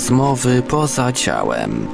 Rozmowy poza ciałem.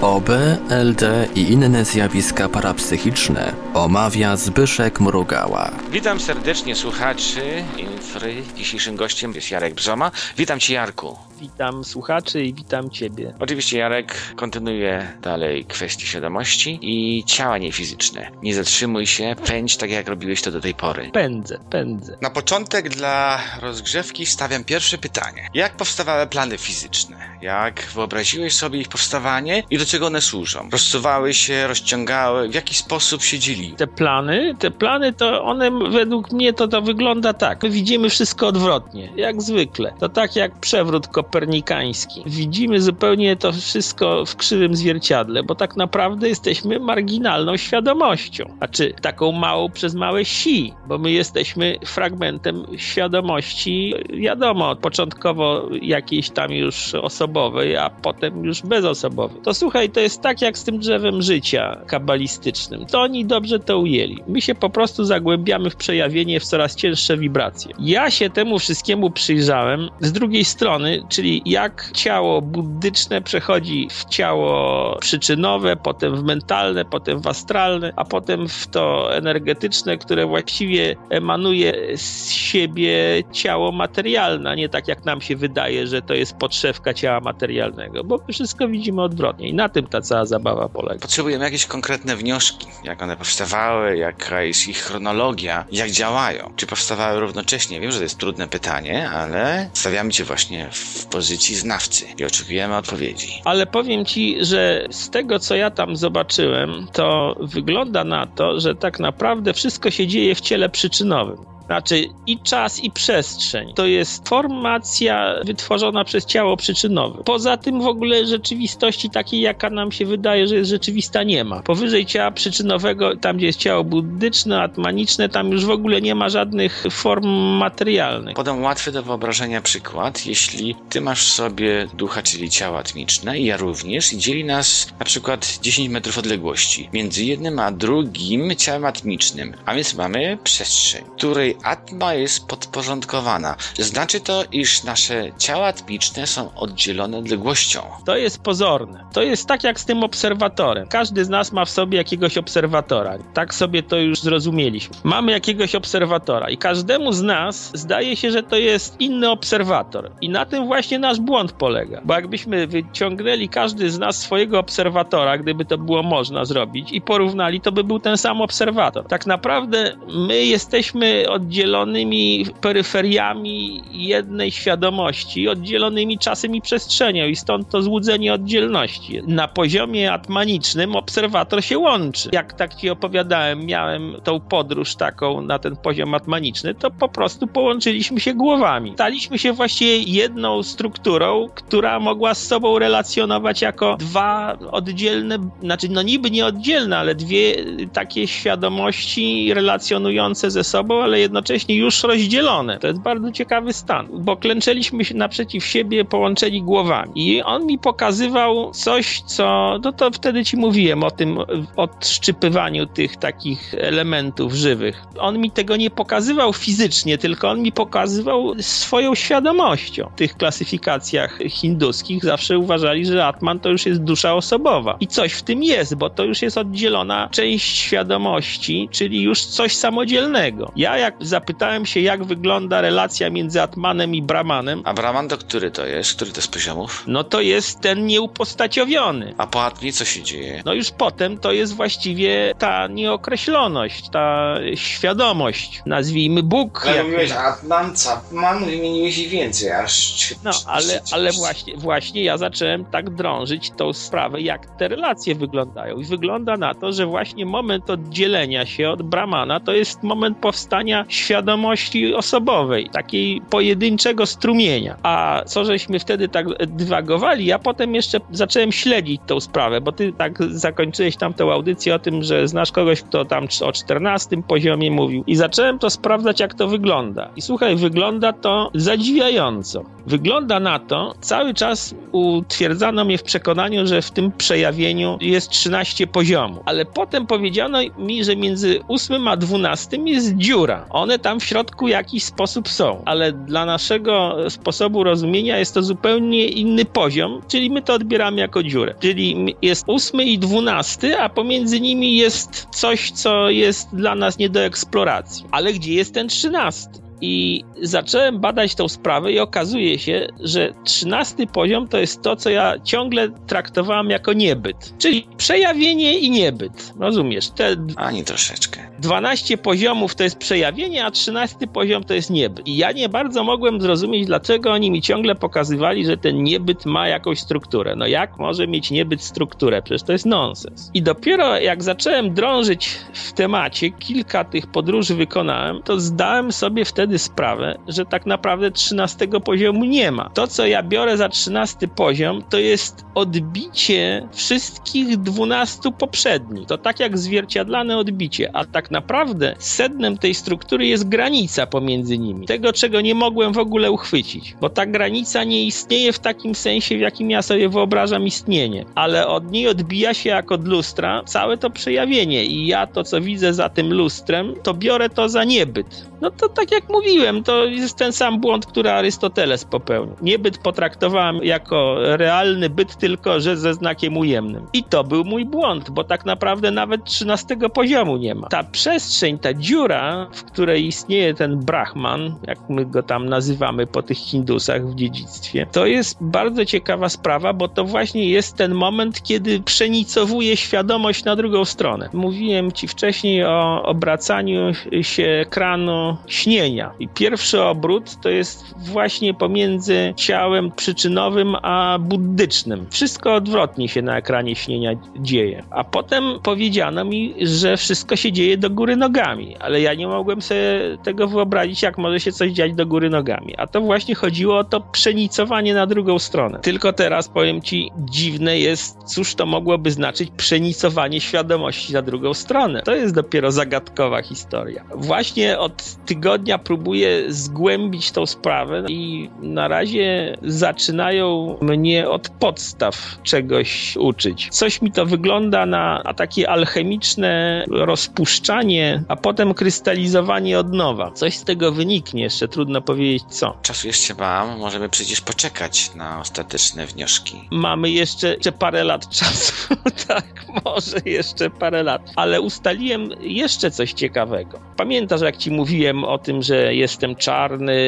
OB, LD i inne zjawiska parapsychiczne omawia Zbyszek Mrugała. Witam serdecznie słuchaczy Infry. Dzisiejszym gościem jest Jarek Brzoma. Witam Cię Jarku. Witam słuchaczy i witam Ciebie. Oczywiście Jarek kontynuuje dalej kwestie świadomości i ciała niefizyczne. Nie zatrzymuj się, pędź tak jak robiłeś to do tej pory. Pędzę, pędzę. Na początek dla rozgrzewki stawiam pierwsze pytanie. Jak powstawały plany fizyczne? Jak wyobraziłeś sobie ich powstawanie i do czego one służą? Rozsuwały się, rozciągały? W jaki sposób się dzieli? Te plany, te plany to one według mnie to, to wygląda tak. My widzimy wszystko odwrotnie, jak zwykle. To tak jak przewrót kopernikański. Widzimy zupełnie to wszystko w krzywym zwierciadle, bo tak naprawdę jesteśmy marginalną świadomością. Znaczy taką małą przez małe si, bo my jesteśmy fragmentem świadomości, wiadomo, początkowo jakiejś tam już osobowej, a potem już bezosobowej. To słuchaj, to jest tak jak z tym drzewem życia kabalistycznym. To oni dobrze to ujęli. My się po prostu zagłębiamy w przejawienie w coraz cięższe wibracje. Ja się temu wszystkiemu przyjrzałem z drugiej strony, czyli jak ciało buddyczne przechodzi w ciało przyczynowe, potem w mentalne, potem w astralne, a potem w to energetyczne, które właściwie emanuje z siebie ciało materialne, nie tak jak nam się wydaje, że to jest podszewka ciała materialnego, bo wszystko widzimy odwrotnie i na tym ta cała zabawa polega. Potrzebujemy jakieś konkretne wnioski, jak one powstawały, jaka jest ich chronologia, jak działają. Czy powstawały równocześnie? Wiem, że to jest trudne pytanie, ale stawiamy cię właśnie w pozycji znawcy i oczekujemy odpowiedzi. Ale powiem ci, że z tego, co ja tam zobaczyłem, to wygląda na to, że tak naprawdę wszystko się dzieje w ciele przyczynowym. Znaczy i czas, i przestrzeń. To jest formacja wytworzona przez ciało przyczynowe. Poza tym w ogóle rzeczywistości takiej, jaka nam się wydaje, że jest rzeczywista, nie ma. Powyżej ciała przyczynowego, tam gdzie jest ciało buddyczne, atmaniczne, tam już w ogóle nie ma żadnych form materialnych. Podam łatwy do wyobrażenia przykład. Jeśli ty masz sobie ducha, czyli ciało atmiczne i ja również i dzieli nas na przykład 10 metrów odległości między jednym a drugim ciałem atmicznym, a więc mamy przestrzeń, której atma jest podporządkowana. Znaczy to, iż nasze ciała atmiczne są oddzielone odległością. To jest pozorne. To jest tak jak z tym obserwatorem. Każdy z nas ma w sobie jakiegoś obserwatora. Tak sobie to już zrozumieliśmy. Mamy jakiegoś obserwatora i każdemu z nas zdaje się, że to jest inny obserwator. I na tym właśnie nasz błąd polega. Bo jakbyśmy wyciągnęli każdy z nas swojego obserwatora, gdyby to było można zrobić i porównali, to by był ten sam obserwator. Tak naprawdę my jesteśmy oddzielonymi peryferiami jednej świadomości, oddzielonymi czasem i przestrzenią i stąd to złudzenie oddzielności. Na poziomie atmanicznym obserwator się łączy. Jak tak ci opowiadałem, miałem tą podróż taką na ten poziom atmaniczny, to po prostu połączyliśmy się głowami. Staliśmy się właściwie jedną strukturą, która mogła z sobą relacjonować jako dwa oddzielne, znaczy no niby nie oddzielne, ale dwie takie świadomości relacjonujące ze sobą, ale jednocześnie już rozdzielone. To jest bardzo ciekawy stan, bo klęczeliśmy się naprzeciw siebie połączeni głowami. I on mi pokazywał coś, co, no to wtedy ci mówiłem o tym odszczypywaniu tych takich elementów żywych. On mi tego nie pokazywał fizycznie, tylko on mi pokazywał swoją świadomością. W tych klasyfikacjach hinduskich zawsze uważali, że Atman to już jest dusza osobowa. I coś w tym jest, bo to już jest oddzielona część świadomości, czyli już coś samodzielnego. Ja jak zapytałem się, jak wygląda relacja między Atmanem i Brahmanem. A Brahman to który to jest? Który to z poziomów? No to jest ten nieupostaciowiony. A po Atmie co się dzieje? No już potem to jest właściwie ta nieokreśloność, ta świadomość, nazwijmy Bóg. Ale jak... mówiłeś Atman, Capman, wymieniłeś ich więcej, aż... No, ale, ale właśnie, właśnie ja zacząłem tak drążyć tą sprawę, jak te relacje wyglądają. I wygląda na to, że właśnie moment oddzielenia się od Brahmana to jest moment powstania świadomości osobowej, takiej pojedynczego strumienia. A co żeśmy wtedy tak dywagowali, ja potem jeszcze zacząłem śledzić tą sprawę, bo ty tak zakończyłeś tam tę audycję o tym, że znasz kogoś, kto tam o 14 poziomie mówił i zacząłem to sprawdzać, jak to wygląda. I słuchaj, wygląda to zadziwiająco. Wygląda na to, cały czas utwierdzano mnie w przekonaniu, że w tym przejawieniu jest 13 poziomów, ale potem powiedziano mi, że między 8 a 12 jest dziura. One tam w środku jakiś sposób są, ale dla naszego sposobu rozumienia jest to zupełnie inny poziom, czyli my to odbieramy jako dziurę. Czyli jest 8 i 12, a pomiędzy nimi jest coś, co jest dla nas nie do eksploracji. Ale gdzie jest ten 13? I zacząłem badać tą sprawę i okazuje się, że trzynasty poziom to jest to, co ja ciągle traktowałem jako niebyt. Czyli przejawienie i niebyt. Rozumiesz? Te Ani troszeczkę. 12 poziomów to jest przejawienie, a 13 poziom to jest niebyt. I ja nie bardzo mogłem zrozumieć, dlaczego oni mi ciągle pokazywali, że ten niebyt ma jakąś strukturę. No jak może mieć niebyt strukturę? Przecież to jest nonsens. I dopiero jak zacząłem drążyć w temacie, kilka tych podróży wykonałem, to zdałem sobie wtedy sprawę, że tak naprawdę 13 poziomu nie ma. To, co ja biorę za 13 poziom, to jest odbicie wszystkich 12 poprzednich. To tak jak zwierciadlane odbicie, a tak naprawdę sednem tej struktury jest granica pomiędzy nimi. Tego, czego nie mogłem w ogóle uchwycić, bo ta granica nie istnieje w takim sensie, w jakim ja sobie wyobrażam istnienie, ale od niej odbija się jak od lustra całe to przejawienie i ja to, co widzę za tym lustrem, to biorę to za niebyt. No to tak jak mówiłem, to jest ten sam błąd, który Arystoteles popełnił. Niebyt potraktowałem jako realny byt, tylko że ze znakiem ujemnym. I to był mój błąd, bo tak naprawdę nawet 13 poziomu nie ma. Ta przestrzeń, ta dziura, w której istnieje ten Brahman, jak my go tam nazywamy po tych Hindusach w dziedzictwie, to jest bardzo ciekawa sprawa, bo to właśnie jest ten moment, kiedy przenicowuje świadomość na drugą stronę. Mówiłem ci wcześniej o obracaniu się kranu śnienia. I pierwszy obrót to jest właśnie pomiędzy ciałem przyczynowym a buddycznym. Wszystko odwrotnie się na ekranie śnienia dzieje. A potem powiedziano mi, że wszystko się dzieje do góry nogami, ale ja nie mogłem sobie tego wyobrazić, jak może się coś dziać do góry nogami. A to właśnie chodziło o to przenicowanie na drugą stronę. Tylko teraz powiem ci, dziwne jest, cóż to mogłoby znaczyć przenicowanie świadomości na drugą stronę. To jest dopiero zagadkowa historia. Właśnie od tygodnia próbuję zgłębić tą sprawę i na razie zaczynają mnie od podstaw czegoś uczyć. Coś mi to wygląda na, takie alchemiczne rozpuszczanie, a potem krystalizowanie od nowa. Coś z tego wyniknie, jeszcze trudno powiedzieć co. Czasu jeszcze mam, możemy przecież poczekać na ostateczne wnioski. Mamy jeszcze, jeszcze parę lat czasu. tak, może jeszcze parę lat. Ale ustaliłem jeszcze coś ciekawego. Pamiętasz, jak ci mówiłem o tym, że jestem czarny,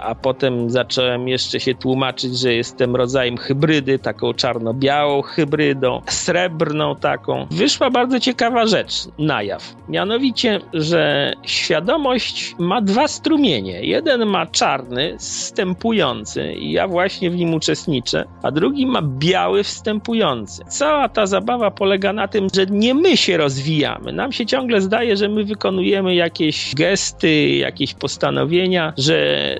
a potem zacząłem jeszcze się tłumaczyć, że jestem rodzajem hybrydy, taką czarno-białą hybrydą, srebrną taką. Wyszła bardzo ciekawa rzecz na jaw. Mianowicie, że świadomość ma dwa strumienie. Jeden ma czarny, wstępujący i ja właśnie w nim uczestniczę, a drugi ma biały, wstępujący. Cała ta zabawa polega na tym, że nie my się rozwijamy. Nam się ciągle zdaje, że my wykonujemy jakieś gesty, jakieś postanowienia, że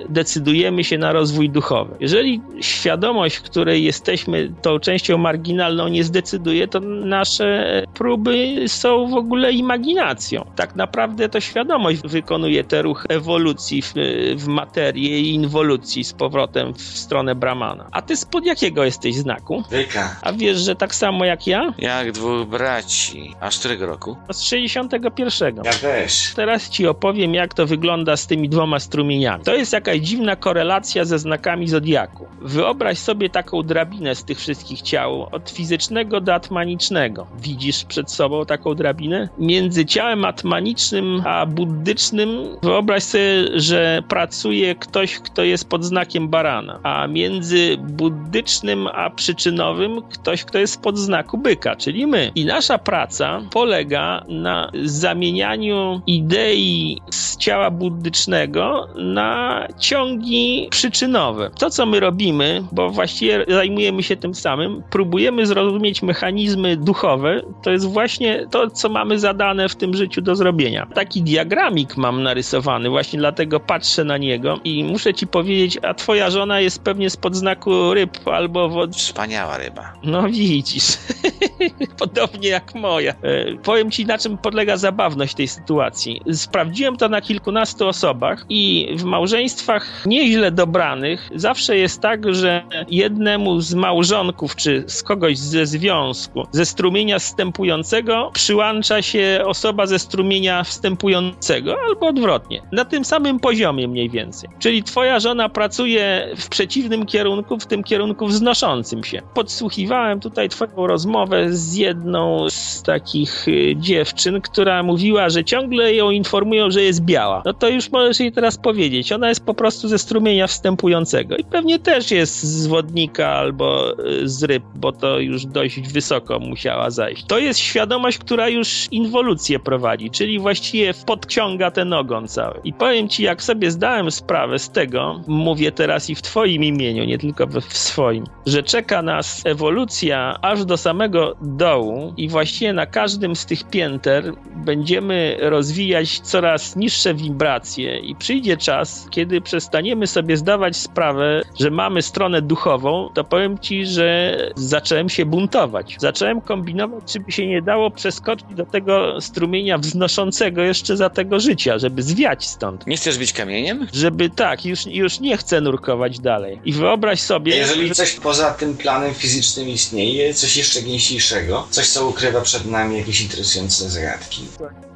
decydujemy się na rozwój duchowy. Jeżeli świadomość, której jesteśmy tą częścią marginalną, nie zdecyduje, to nasze próby są w ogóle imaginacją. Tak naprawdę to świadomość wykonuje te ruchy ewolucji w, w materię i inwolucji z powrotem w stronę Brahmana. A ty spod jakiego jesteś znaku? Wyka. A wiesz, że tak samo jak ja? Jak dwóch braci. A z którego roku? Z 61. Ja też. Teraz ci opowiem, jak to wygląda z tymi dwoma strumieniami. To jest jakaś dziwna korelacja ze znakami zodiaku. Wyobraź sobie taką drabinę z tych wszystkich ciał, od fizycznego do atmanicznego. Widzisz przed sobą taką drabinę? Między ciałem atmanicznym a buddycznym wyobraź sobie, że pracuje ktoś, kto jest pod znakiem barana, a między buddycznym a przyczynowym ktoś, kto jest pod znaku byka, czyli my. I nasza praca polega na zamienianiu idei z ciała buddycznego na ciągi przyczynowe. To, co my robimy, bo właściwie zajmujemy się tym samym, próbujemy zrozumieć mechanizmy duchowe, to jest właśnie to, co mamy zadane w tym życiu do zrobienia. Taki diagramik mam narysowany, właśnie dlatego patrzę na niego i muszę ci powiedzieć, a twoja żona jest pewnie spod znaku ryb albo wod... Wspaniała ryba. No widzisz, podobnie jak moja. E, powiem ci, na czym polega zabawność tej sytuacji. Sprawdziłem to na kilkunastu osobach i w małżeństwach nieźle dobranych zawsze jest tak, że jednemu z małżonków czy z kogoś ze związku, ze strumienia wstępującego przyłącza się osoba ze strumienia wstępującego albo odwrotnie. Na tym samym poziomie mniej więcej. Czyli twoja żona pracuje w przeciwnym kierunku, w tym kierunku wznoszącym się. Podsłuchiwałem tutaj twoją rozmowę z jedną z takich y, dziewczyn, która mówiła, że ciągle ją informują, że jest No to już możesz jej teraz powiedzieć. Ona jest po prostu ze strumienia wstępującego i pewnie też jest z wodnika albo y, z ryb, bo to już dość wysoko musiała zajść. To jest świadomość, która już inwolucję prowadzi, czyli właściwie podciąga ten ogon cały. I powiem ci, jak sobie zdałem sprawę z tego, mówię teraz i w twoim imieniu, nie tylko w swoim, że czeka nas ewolucja aż do samego dołu i właściwie na każdym z tych pięter będziemy rozwijać coraz niższe wibracje i przyjdzie czas, kiedy przestaniemy sobie zdawać sprawę, że mamy stronę duchową, to powiem ci, że zacząłem się buntować. Zacząłem kombinować, czy by się nie dało przeskoczyć do tego strumienia wznoszącego jeszcze za tego życia, żeby zwiać stąd. Nie chcesz być kamieniem? Żeby tak, już, już nie chcę nurkować dalej. I wyobraź sobie... Jeżeli coś poza tym planem fizycznym istnieje, coś jeszcze gęściejszego, coś co ukrywa przed nami jakieś interesujące zagadki.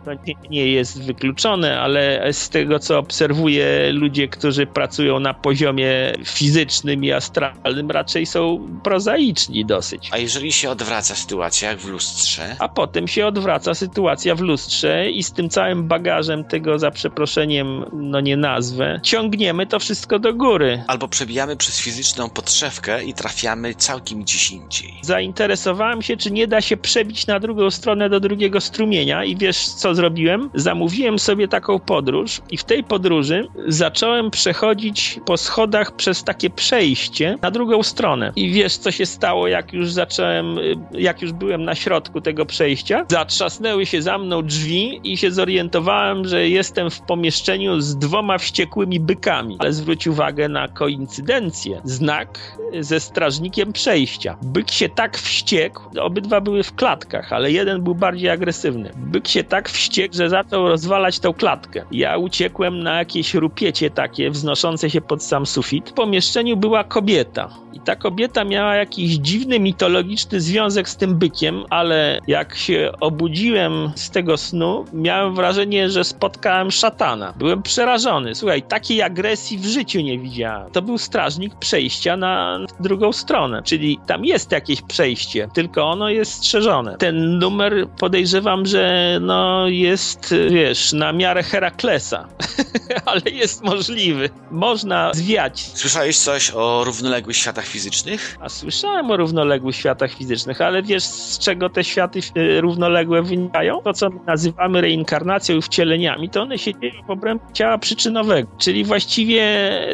To nie, nie jest wykluczone, ale z tego co obserwuję, ludzie, którzy pracują na poziomie fizycznym i astralnym, raczej są prozaiczni dosyć. A jeżeli się odwraca sytuacja, jak w lustrze, A potem się odwraca sytuacja w lustrze i z tym całym bagażem tego, za przeproszeniem, no nie nazwę, ciągniemy to wszystko do góry. albo przebijamy przez fizyczną podszewkę i trafiamy całkiem gdzieś indziej. Zainteresowałem się, czy nie da się przebić na drugą stronę do drugiego strumienia i wiesz co zrobiłem? Zamówiłem sobie taką podróż i w tej podróży zacząłem przechodzić po schodach przez takie przejście na drugą stronę. I wiesz co się stało, jak już zacząłem, y, jak już byłem na środku tego przejścia? Zatrzasnęły się za mną drzwi i się zorientowałem, że jestem w pomieszczeniu z dwoma wściekłymi bykami. Ale zwróć uwagę na koincydencję. Znak ze strażnikiem przejścia. Byk się tak wściekł, obydwa były w klatkach, ale jeden był bardziej agresywny. Byk się tak wściekł, że zaczął rozwalać tą klatkę. Ja uciekłem na jakieś rupiecie takie, wznoszące się pod sam sufit. W pomieszczeniu była kobieta. I ta kobieta miała jakiś dziwny, mitologiczny związek z tym bykiem, ale jak się obudziłem z tego snu, miałem wrażenie, że spotkałem szatana. Byłem przerażony. Słuchaj, takiej agresji w życiu nie widziałem. To był strażnik przejścia na drugą stronę, czyli tam jest jakieś przejście, tylko ono jest strzeżone. Ten numer podejrzewam, że no jest, wiesz, na miarę Heraklesa, ale jest możliwy. Można zwiać Słyszałeś coś o równoległych światach fizycznych? a słyszałem o równoległych światach fizycznych, ale wiesz z czego te światy e, równoległe wynikają? To, co my nazywamy reinkarnacją i wcieleniami, to one się dzieją w obrębie ciała przyczynowego. Czyli właściwie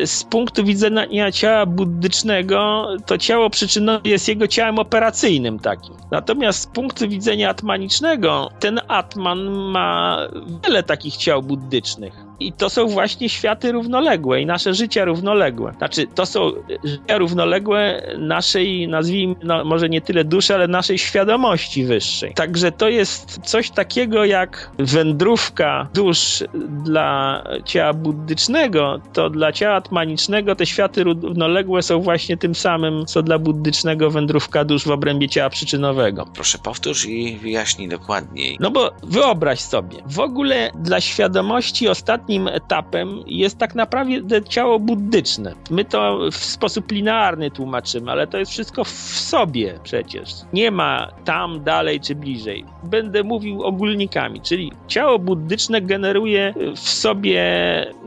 z punktu widzenia ciała buddycznego, to ciało przyczynowe jest jego ciałem operacyjnym takim. Natomiast z punktu widzenia atmanicznego, ten atman ma wiele takich ciał buddycznych. I to są właśnie światy równoległe i nasze życia równoległe. Znaczy, to są życia równoległe naszej, nazwijmy, no, może nie tyle duszy, ale naszej świadomości wyższej. Także to jest coś takiego jak wędrówka dusz dla ciała buddycznego, to dla ciała atmanicznego te światy równoległe są właśnie tym samym, co dla buddycznego wędrówka dusz w obrębie ciała przyczynowego. Proszę powtórz i wyjaśnij dokładniej. No bo wyobraź sobie, w ogóle dla świadomości ostatnim etapem jest tak naprawdę ciało buddyczne. My to w sposób linearny tłumaczymy, ale to jest wszystko w sobie przecież. Nie ma tam, dalej czy bliżej. Będę mówił ogólnikami, czyli ciało buddyczne generuje w sobie,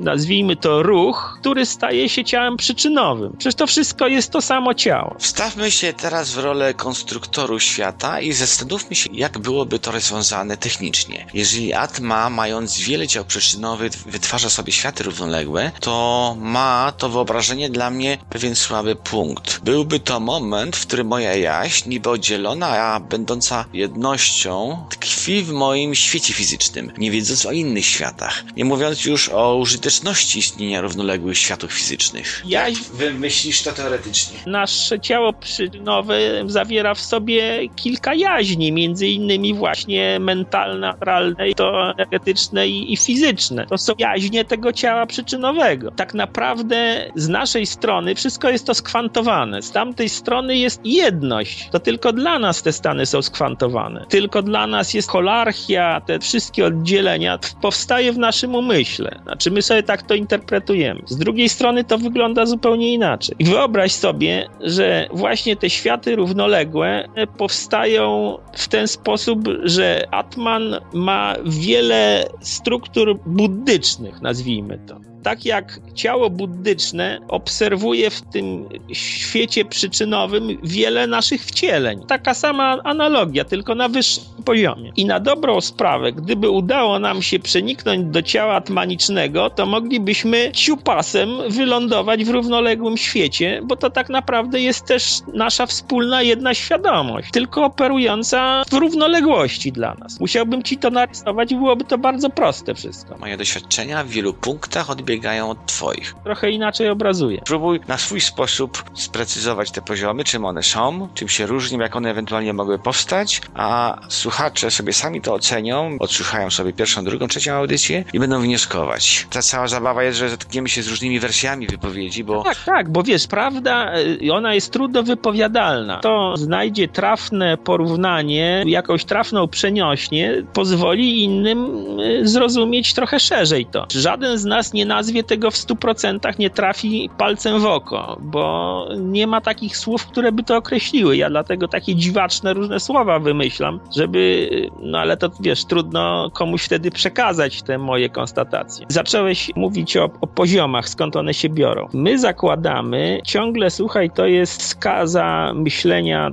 nazwijmy to ruch, który staje się ciałem przyczynowym. Przecież to wszystko jest to samo ciało. Wstawmy się teraz w rolę konstruktoru świata i zastanówmy się, jak byłoby to rozwiązane technicznie. Jeżeli Atma, mając wiele ciał przyczynowych, wytwarza sobie światy równoległe, to ma to wyobrażenie dla mnie pewien słaby punkt. Byłby to moment, w którym moja jaźń, niby oddzielona, a będąca jednością, tkwi w moim świecie fizycznym, nie wiedząc o innych światach. Nie mówiąc już o użyteczności istnienia równoległych światów fizycznych. Ja- Jak wymyślisz to teoretycznie? Nasze ciało przyczynowe zawiera w sobie kilka jaźni, między innymi właśnie mentalna, mentalne, to energetyczne i, i fizyczne. To są jaźnie tego ciała przyczynowego. Tak naprawdę z naszej strony wszystko jest to skwantowane. Z tamtej strony jest jedność. To tylko dla nas te stany są skwantowane. Tylko dla nas jest holarchia, te wszystkie oddzielenia powstaje w naszym umyśle. Znaczy my sobie tak to interpretujemy. Z drugiej strony to wygląda zupełnie inaczej. I wyobraź sobie, że właśnie te światy równoległe powstają w ten sposób, że Atman ma wiele struktur buddycznych, nazwijmy to tak jak ciało buddyczne obserwuje w tym świecie przyczynowym wiele naszych wcieleń. Taka sama analogia, tylko na wyższym poziomie. I na dobrą sprawę, gdyby udało nam się przeniknąć do ciała atmanicznego, to moglibyśmy ciupasem wylądować w równoległym świecie, bo to tak naprawdę jest też nasza wspólna jedna świadomość, tylko operująca w równoległości dla nas. Musiałbym ci to narysować byłoby to bardzo proste wszystko. Moje doświadczenia w wielu punktach odbiegają odbiegają od Twoich. Trochę inaczej obrazuje. Próbuj na swój sposób sprecyzować te poziomy, czym one są, czym się różnią, jak one ewentualnie mogły powstać, a słuchacze sobie sami to ocenią, odsłuchają sobie pierwszą, drugą, trzecią audycję i będą wnioskować. Ta cała zabawa jest, że zetkniemy się z różnymi wersjami wypowiedzi, bo... Tak, tak, bo wiesz, prawda, y, ona jest trudno wypowiadalna. To znajdzie trafne porównanie, jakąś trafną przeniośnie, pozwoli innym y, zrozumieć trochę szerzej to. Żaden z nas nie nazwie nazwie tego w 100% nie trafi palcem w oko, bo nie ma takich słów, które by to określiły. Ja dlatego takie dziwaczne różne słowa wymyślam, żeby, no ale to wiesz, trudno komuś wtedy przekazać te moje konstatacje. Zacząłeś mówić o, o poziomach, skąd one się biorą. My zakładamy, ciągle słuchaj, to jest skaza myślenia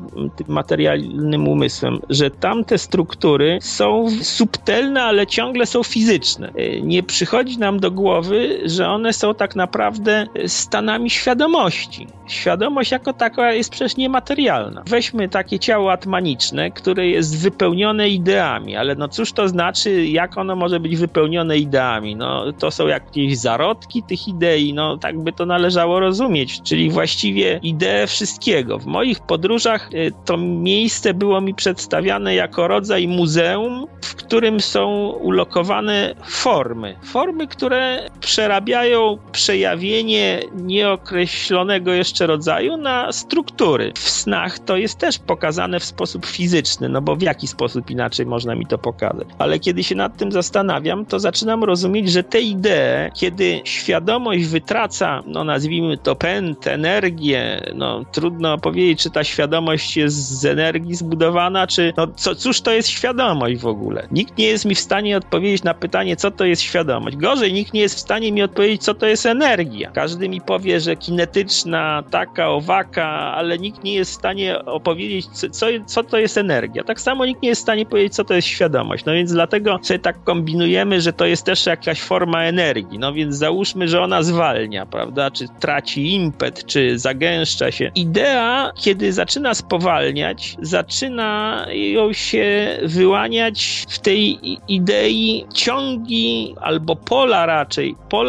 materialnym umysłem, że tamte struktury są subtelne, ale ciągle są fizyczne. Nie przychodzi nam do głowy, że one są tak naprawdę stanami świadomości. Świadomość jako taka jest przecież niematerialna. Weźmy takie ciało atmaniczne, które jest wypełnione ideami, ale no cóż to znaczy, jak ono może być wypełnione ideami? No to są jakieś zarodki tych idei, no tak by to należało rozumieć, czyli właściwie idee wszystkiego. W moich podróżach y, to miejsce było mi przedstawiane jako rodzaj muzeum, w którym są ulokowane formy. Formy, które przerabiają przerabiają przejawienie nieokreślonego jeszcze rodzaju na struktury. W snach to jest też pokazane w sposób fizyczny, no bo w jaki sposób inaczej można mi to pokazać. Ale kiedy się nad tym zastanawiam, to zaczynam rozumieć, że te idee, kiedy świadomość wytraca, no nazwijmy to pęd, energię, no trudno powiedzieć, czy ta świadomość jest z energii zbudowana, czy no co, cóż to jest świadomość w ogóle. Nikt nie jest mi w stanie odpowiedzieć na pytanie, co to jest świadomość. Gorzej, nikt nie jest w stanie mi odpowiedzieć, co to jest energia. Każdy mi powie, że kinetyczna, taka, owaka, ale nikt nie jest w stanie opowiedzieć, co, co to jest energia. Tak samo nikt nie jest w stanie powiedzieć, co to jest świadomość. No więc dlatego sobie tak kombinujemy, że to jest też jakaś forma energii. No więc załóżmy, że ona zwalnia, prawda? Czy traci impet, czy zagęszcza się. Idea, kiedy zaczyna spowalniać, zaczyna ją się wyłaniać w tej idei ciągi albo pola raczej, pola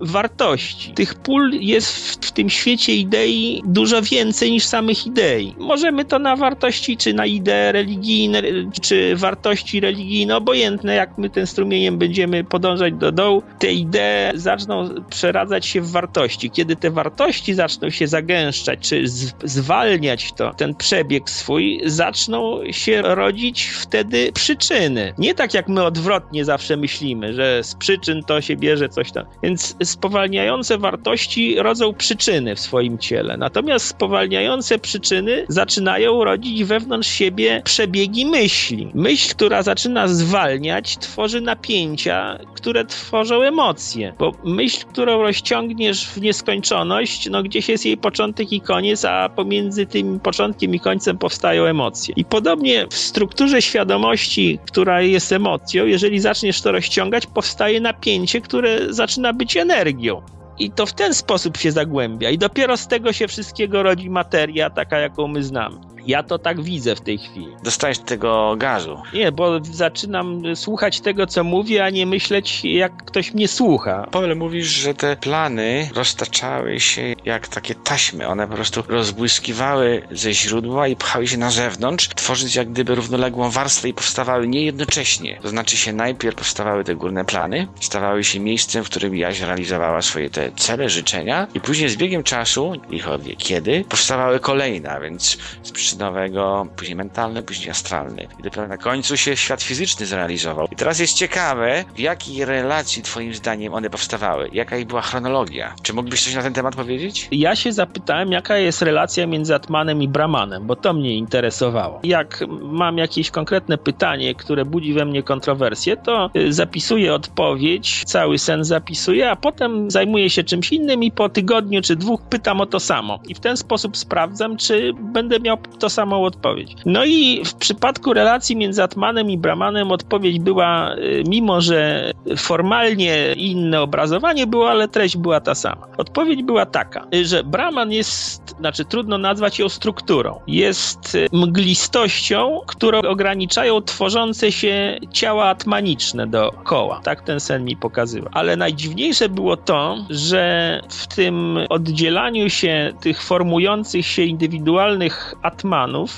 wartości. Tych pól jest w, w, tym świecie idei dużo więcej niż samych idei. Możemy to na wartości, czy na idee religijne, czy wartości religijne, obojętne, jak my tym strumieniem będziemy podążać do dołu, te idee zaczną przeradzać się w wartości. Kiedy te wartości zaczną się zagęszczać, czy z, zwalniać to, ten przebieg swój, zaczną się rodzić wtedy przyczyny. Nie tak jak my odwrotnie zawsze myślimy, że z przyczyn to się bierze coś tam. Więc spowalniające wartości rodzą przyczyny w swoim ciele. Natomiast spowalniające przyczyny zaczynają rodzić wewnątrz siebie przebiegi myśli. Myśl, która zaczyna zwalniać, tworzy napięcia, które tworzą emocje. Bo myśl, którą rozciągniesz w nieskończoność, no gdzieś jest jej początek i koniec, a pomiędzy tym początkiem i końcem powstają emocje. I podobnie w strukturze świadomości, która jest emocją, jeżeli zaczniesz to rozciągać, powstaje napięcie, które zaczyna być energią. I to w ten sposób się zagłębia. I dopiero z tego się wszystkiego rodzi materia, taka jaką my znamy. Ja to tak widzę w tej chwili. Dostajesz tego gazu. Nie, bo zaczynam słuchać tego, co mówię, a nie myśleć, jak ktoś mnie słucha. Paweł, mówisz, że te plany roztaczały się jak takie taśmy. One po prostu rozbłyskiwały ze źródła i pchały się na zewnątrz, tworząc jak gdyby równoległą warstwę i powstawały niejednocześnie. To znaczy się najpierw powstawały te górne plany, stawały się miejscem, w którym jaźń realizowała swoje te cele, życzenia i później z biegiem czasu, ich wie kiedy, powstawały kolejne, a więc z przyczynowego, później mentalny, później astralny. I dopiero na końcu się świat fizyczny zrealizował. I teraz jest ciekawe, w jakiej relacji twoim zdaniem one powstawały? Jaka ich była chronologia? Czy mógłbyś coś na ten temat powiedzieć? Ja się zapytałem, jaka jest relacja między Atmanem i Brahmanem, bo to mnie interesowało. Jak mam jakieś konkretne pytanie, które budzi we mnie kontrowersję, to y, zapisuję odpowiedź, cały sen zapisuję, a potem zajmuję się czymś innym i po tygodniu czy dwóch pytam o to samo. I w ten sposób sprawdzam, czy będę miał to samą odpowiedź. No i w przypadku relacji między Atmanem i Brahmanem odpowiedź była, y, mimo że formalnie inne obrazowanie było, ale treść była ta sama. Odpowiedź była taka, że Brahman jest, znaczy trudno nazwać ją strukturą. Jest y, mglistością, którą ograniczają tworzące się ciała atmaniczne dookoła. Tak ten sen mi pokazywał. Ale najdziwniejsze było to, że w tym oddzielaniu się tych formujących się indywidualnych atmanów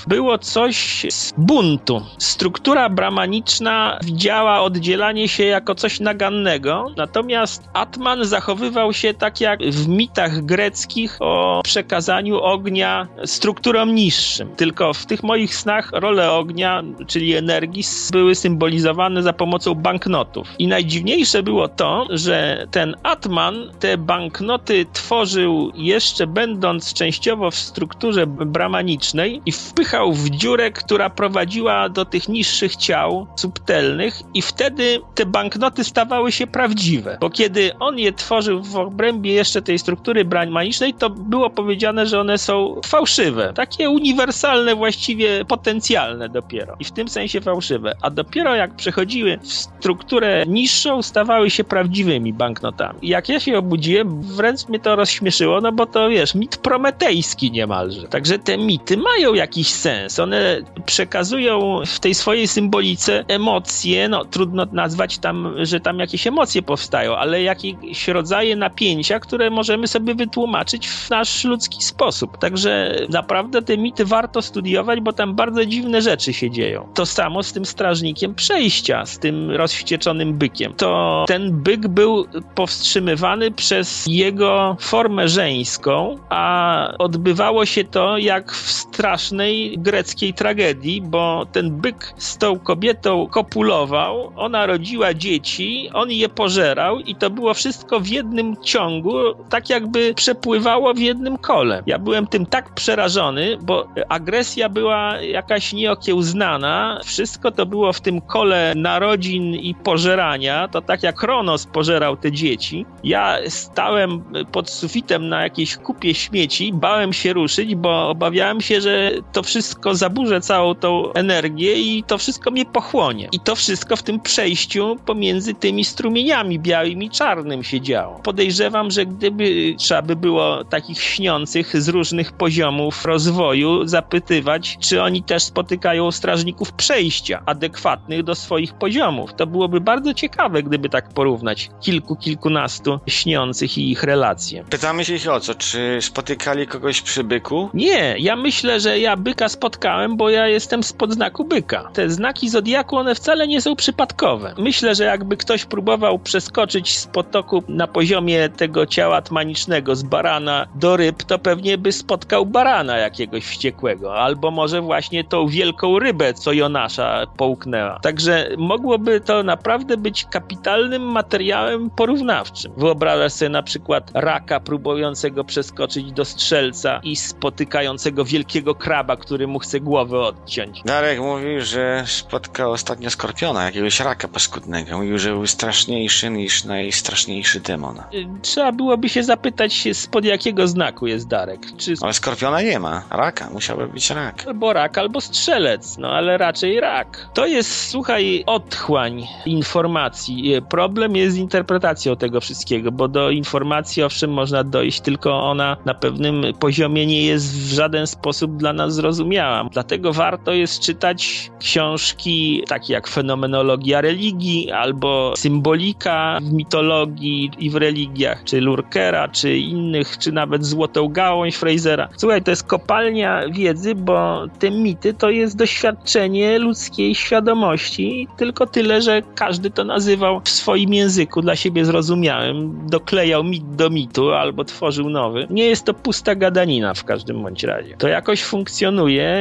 było coś z buntu. Struktura bramaniczna widziała oddzielanie się jako coś nagannego, natomiast atman zachowywał się tak jak w mitach greckich o przekazaniu ognia strukturom niższym. Tylko w tych moich snach role ognia, czyli energii, były symbolizowane za pomocą banknotów. I najdziwniejsze było to, że ten atman te banknoty tworzył jeszcze będąc częściowo w strukturze bramanicznej i wpychał w dziurę, która prowadziła do tych niższych ciał subtelnych i wtedy te banknoty stawały się prawdziwe. Bo kiedy on je tworzył w obrębie jeszcze tej struktury bramanicznej, to było powiedziane, że one są fałszywe. Takie uniwersalne, właściwie potencjalne dopiero. I w tym sensie fałszywe. A dopiero jak przechodziły w strukturę niższą, stawały się prawdziwymi banknotami. Jak ja się obudziłem, wręcz mnie to rozśmieszyło, no bo to wiesz, mit prometejski niemalże. Także te mity mają jakiś sens. One przekazują w tej swojej symbolice emocje, no trudno nazwać tam, że tam jakieś emocje powstają, ale jakieś rodzaje napięcia, które możemy sobie wytłumaczyć w nasz ludzki sposób. Także naprawdę te mity warto studiować, bo tam bardzo dziwne rzeczy się dzieją. To samo z tym strażnikiem przejścia, z tym rozwścieczonym bykiem. To ten byk był powstrzymywany przez jego formę żeńską, a odbywało się to jak w strasznej greckiej tragedii, bo ten byk z tą kobietą kopulował, ona rodziła dzieci, on je pożerał i to było wszystko w jednym ciągu, tak jakby przepływało w jednym kole. Ja byłem tym tak przerażony, bo agresja była jakaś nieokiełznana, wszystko to było w tym kole narodzin i pożerania, to tak jak Kronos pożerał te dzieci. Ja stałem pod sufitem na jakiejś kupie śmieci, bałem się ruszyć, bo obawiałem się, że to wszystko zaburzę całą tą energię i to wszystko mnie pochłonie. I to wszystko w tym przejściu pomiędzy tymi strumieniami białym i czarnym się działo. Podejrzewam, że gdyby trzeba by było takich śniących z różnych poziomów rozwoju zapytywać, czy oni też spotykają strażników przejścia adekwatnych do swoich poziomów. To byłoby bardzo ciekawe, gdyby tak porównać kilku, kilkunastu śniących i ich relacje. Pytamy się ich o co, czy spotykali kogoś przy byku? Nie, ja myślę, że ja byka spotkałem, bo ja jestem spod znaku byka. Te znaki zodiaku, one wcale nie są przypadkowe. Myślę, że jakby ktoś próbował przeskoczyć z potoku na poziomie tego ciała tmanicznego z barana do ryb, to pewnie by spotkał barana jakiegoś wściekłego, albo może właśnie tą wielką rybę, co Jonasza połknęła. Także mogłoby to naprawdę być kapitalnym materiałem porównawczym. Wyobrażasz sobie na przykład raka próbującego przeskoczyć do strzelca i spotykającego wielkiego kraba, który mu chce głowę odciąć. Darek mówił, że spotkał ostatnio skorpiona, jakiegoś raka paskudnego. Mówił, że był straszniejszy niż najstraszniejszy demon. Y, Trzeba byłoby się zapytać, spod jakiego znaku jest Darek. Czy Ale skorpiona nie ma. Raka, musiałby być rak. albo rak, albo strzelec, no ale raczej rak. To jest, słuchaj, otchłań informacji. Y, Problem jest z interpretacją tego wszystkiego, bo do informacji owszem można dojść, tylko ona na pewnym poziomie nie jest w żaden sposób dla nas. Dlatego warto jest czytać książki takie jak Fenomenologia religii albo Symbolika w mitologii i w religiach, czy Lurkera, czy innych, czy nawet Złotą Gałąź Frasera. Słuchaj, to jest kopalnia wiedzy, bo te mity to jest doświadczenie ludzkiej świadomości, tylko tyle, że każdy to nazywał w swoim języku dla siebie zrozumiałym, doklejał mit do mitu albo tworzył nowy. Nie jest to pusta gadanina w każdym bądź razie. To jakoś funkcjonuje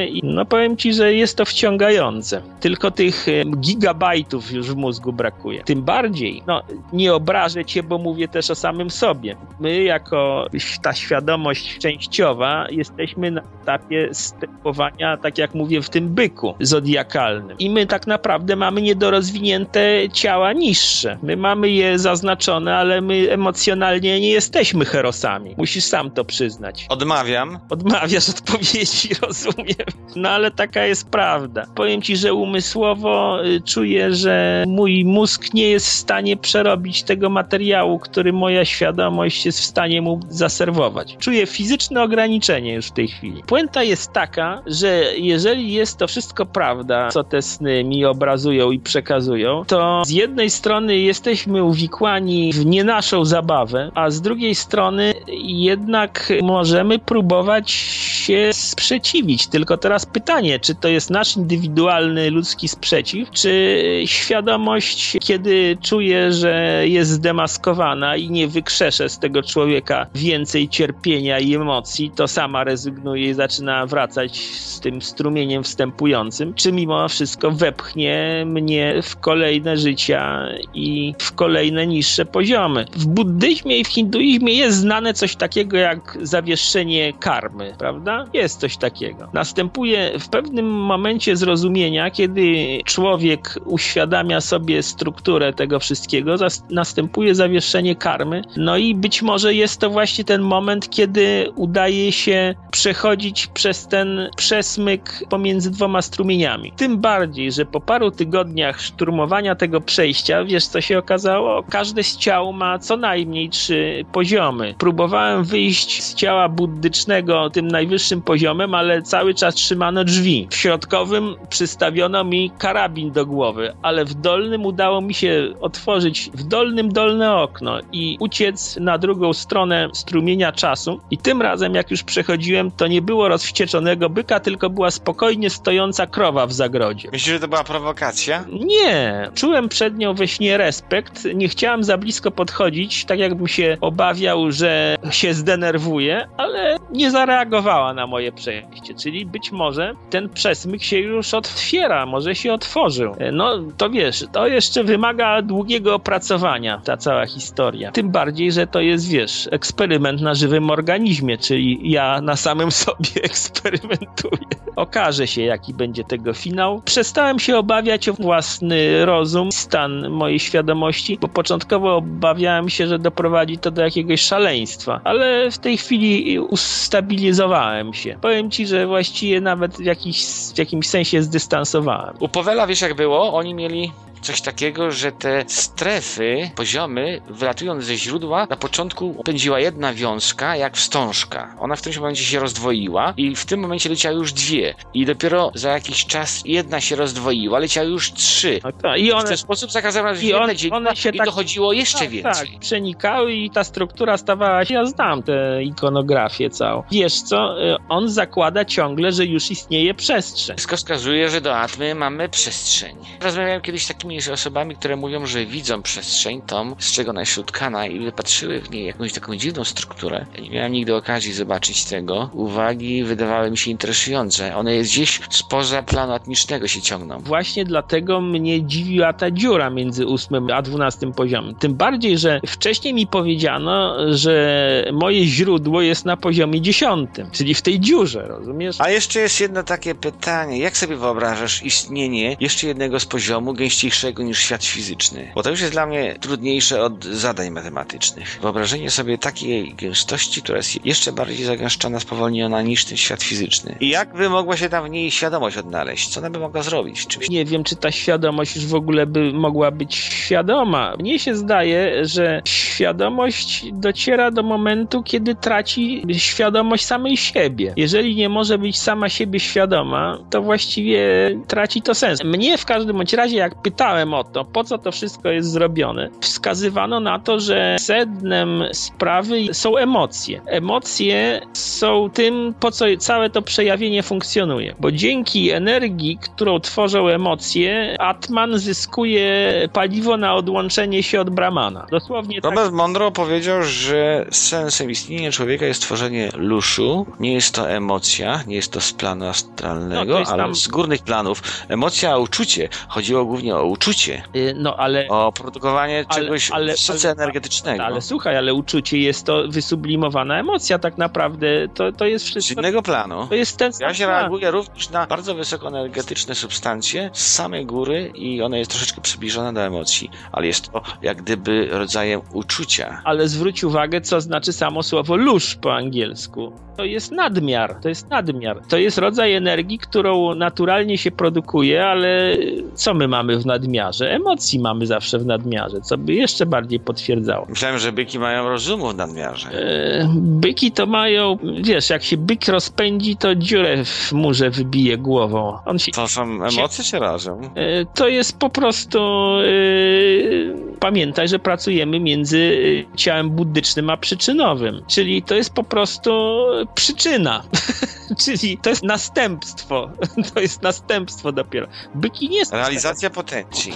i no powiem ci, że jest to wciągające. Tylko tych gigabajtów już w mózgu brakuje. Tym bardziej, no nie obrażę cię, bo mówię też o samym sobie. My jako ta świadomość częściowa jesteśmy na etapie stępowania, tak jak mówię, w tym byku zodiakalnym. I my tak naprawdę mamy niedorozwinięte ciała niższe. My mamy je zaznaczone, ale my emocjonalnie nie jesteśmy herosami. Musisz sam to przyznać. Odmawiam. Odmawiasz odpowiedzi, rozumiem. No ale taka jest prawda. Powiem ci, że umysłowo y, czuję, że mój mózg nie jest w stanie przerobić tego materiału, który moja świadomość jest w stanie mu zaserwować. Czuję fizyczne ograniczenie już w tej chwili. Puenta jest taka, że jeżeli jest to wszystko prawda, co te sny mi obrazują i przekazują, to z jednej strony jesteśmy uwikłani w nie naszą zabawę, a z drugiej strony jednak możemy próbować się sprzeciwić. Tylko teraz pytanie, czy to jest nasz indywidualny ludzki sprzeciw, czy świadomość, kiedy czuje, że jest zdemaskowana i nie wykrzesze z tego człowieka więcej cierpienia i emocji, to sama rezygnuje i zaczyna wracać z tym strumieniem wstępującym, czy mimo wszystko wepchnie mnie w kolejne życia i w kolejne niższe poziomy. W buddyzmie i w hinduizmie jest znane coś takiego jak zawieszenie karmy, prawda? Jest coś takiego. Następuje w pewnym momencie zrozumienia, kiedy człowiek uświadamia sobie strukturę tego wszystkiego, następuje zawieszenie karmy, no i być może jest to właśnie ten moment, kiedy udaje się przechodzić przez ten przesmyk pomiędzy dwoma strumieniami. Tym bardziej, że po paru tygodniach szturmowania tego przejścia, wiesz co się okazało? Każde z ciał ma co najmniej trzy poziomy. Próbowałem wyjść z ciała buddycznego tym najwyższym poziomem, ale cały czas trzymano drzwi. W środkowym przystawiono mi karabin do głowy, ale w dolnym udało mi się otworzyć w dolnym dolne okno i uciec na drugą stronę strumienia czasu. I tym razem, jak już przechodziłem, to nie było rozwścieczonego byka, tylko była spokojnie stojąca krowa w zagrodzie. Myślisz, że to była prowokacja? Nie. Czułem przed nią we śnie respekt. Nie chciałem za blisko podchodzić, tak jakbym się obawiał, że się zdenerwuje, ale nie zareagowała na moje przejście. Czyli być może ten przesmyk się już otwiera, może się otworzył. No to wiesz, to jeszcze wymaga długiego opracowania, ta cała historia. Tym bardziej, że to jest, wiesz, eksperyment na żywym organizmie, czyli ja na samym sobie eksperymentuję. Okaże się, jaki będzie tego finał. Przestałem się obawiać o własny rozum, stan mojej świadomości, bo początkowo obawiałem się, że doprowadzi to do jakiegoś szaleństwa, ale w tej chwili ustabilizowałem się. Powiem ci, że właściwie nawet w, jakiś, w jakimś sensie zdystansowałem. U Powela wiesz jak było? Oni mieli coś takiego, że te strefy, poziomy, wylatując ze źródła, na początku pędziła jedna wiązka, jak wstążka. Ona w tym momencie się rozdwoiła i w tym momencie leciały już dwie. I dopiero za jakiś czas jedna się rozdwoiła, leciały już trzy. No to, i one, w ten sposób zakazano i on, one się i tak, dochodziło jeszcze tak, więcej. Tak, przenikały i ta struktura stawała się, ja znam tę ikonografię całą. Wiesz co, y, on zakłada ciągle, że już istnieje przestrzeń. Wszystko wskazuje, że do atmy mamy przestrzeń. Rozmawiałem kiedyś z takimi osobami, które mówią, że widzą przestrzeń tą, z czego ona jest utkana i wypatrzyły w niej jakąś taką dziwną strukturę. Ja nie miałem nigdy okazji zobaczyć tego. Uwagi wydawały mi się interesujące. One gdzieś spoza planu atmicznego się ciągną. Właśnie dlatego mnie dziwiła ta dziura między ósmym a dwunastym poziomem. Tym bardziej, że wcześniej mi powiedziano, że moje źródło jest na poziomie dziesiątym, czyli w tej dziurze, rozumiesz? A jeszcze jest jedno takie pytanie. Jak sobie wyobrażasz istnienie jeszcze jednego z poziomu gęściejszego trudniejszego niż świat fizyczny. Bo to już jest dla mnie trudniejsze od zadań matematycznych. Wyobrażenie sobie takiej gęstości, która jest jeszcze bardziej zagęszczona, spowolniona niż ten świat fizyczny. I jak by mogła się tam w niej świadomość odnaleźć? Co ona by mogła zrobić? Czymś Nie wiem, czy ta świadomość już w ogóle by mogła być świadoma. Mnie się zdaje, że świadomość dociera do momentu, kiedy traci świadomość samej siebie. Jeżeli nie może być sama siebie świadoma, to właściwie traci to sens. Mnie w każdym bądź razie, jak pytałem o to, po co to wszystko jest zrobione, wskazywano na to, że sednem sprawy są emocje. Emocje są tym, po co całe to przejawienie funkcjonuje. Bo dzięki energii, którą tworzą emocje, Atman zyskuje paliwo na odłączenie się od Brahmana. Dosłownie tak. Robert Monroe powiedział, że sensem istnienia człowieka jest tworzenie luszu. Nie jest to emocja, nie jest to z planu No, astralnego, to jest ale tam- z górnych planów. Emocja, uczucie. Chodziło głównie o uczucie, Y, No ale o produkowanie Ale- czegoś ale- ale- energetycznego. Ale słuchaj, ale uczucie jest to wysublimowana emocja tak naprawdę. To, to jest z wszystko. innego planu. To jest ten Ja się reaguję również na bardzo wysokoenergetyczne substancje z samej góry i ona jest troszeczkę przybliżona do emocji, ale jest to jak gdyby rodzajem uczucia. Ale zwróć uwagę, co znaczy samo słowo lusz po angielsku. To jest nadmiar, to jest nadmiar. To jest rodzaj energii, którą naturalnie się produkuje, ale co my mamy w nadmiarze? Emocji mamy zawsze w nadmiarze, co by jeszcze bardziej potwierdzało. Myślałem, że byki mają rozumu w nadmiarze. E, Byki to mają, wiesz, jak się byk rozpędzi, to dziurę w murze wybije głową. On się To są emocje czy razem? E, To jest po prostu. e, Pamiętaj, że pracujemy między e, ciałem buddycznym a przyczynowym. Czyli to jest po prostu przyczyna. Czyli to jest następstwo. To jest następstwo dopiero. Byki nie są. Realizacja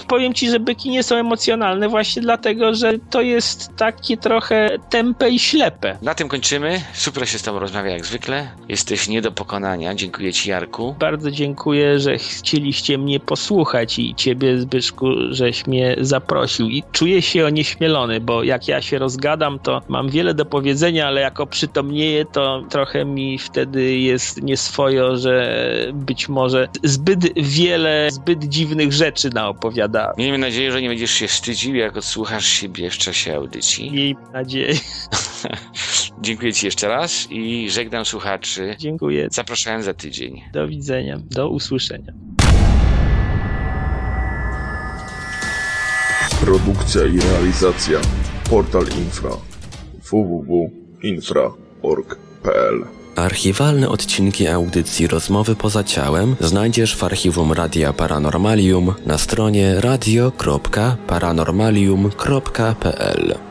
Powiem ci, że byki nie są emocjonalne właśnie dlatego, że to jest takie trochę tempe i ślepe. Na tym kończymy. Super się z tobą rozmawia jak zwykle. Jesteś nie do pokonania. Dziękuję ci Jarku. Bardzo dziękuję, że chcieliście mnie posłuchać i ciebie, Zbyszku, żeś mnie zaprosił. I czuję się onieśmielony, bo jak ja się rozgadam, to mam wiele do powiedzenia, ale jak oprzytomnieję, to trochę mi wtedy jest nieswojo, że być może zbyt wiele, zbyt dziwnych rzeczy naopowiadałem. Miejmy nadzieję, że nie będziesz się wstydził, jak odsłuchasz siebie w czasie audycji. Miejmy nadzieję. Dziękuję ci jeszcze raz i żegnam słuchaczy. Dziękuję. Zapraszałem za tydzień. Do widzenia. Do usłyszenia. Produkcja i realizacja Portal Infra www.infra.org.pl Archiwalne odcinki audycji Rozmowy poza ciałem znajdziesz w archiwum Radia Paranormalium na stronie radio.paranormalium.pl.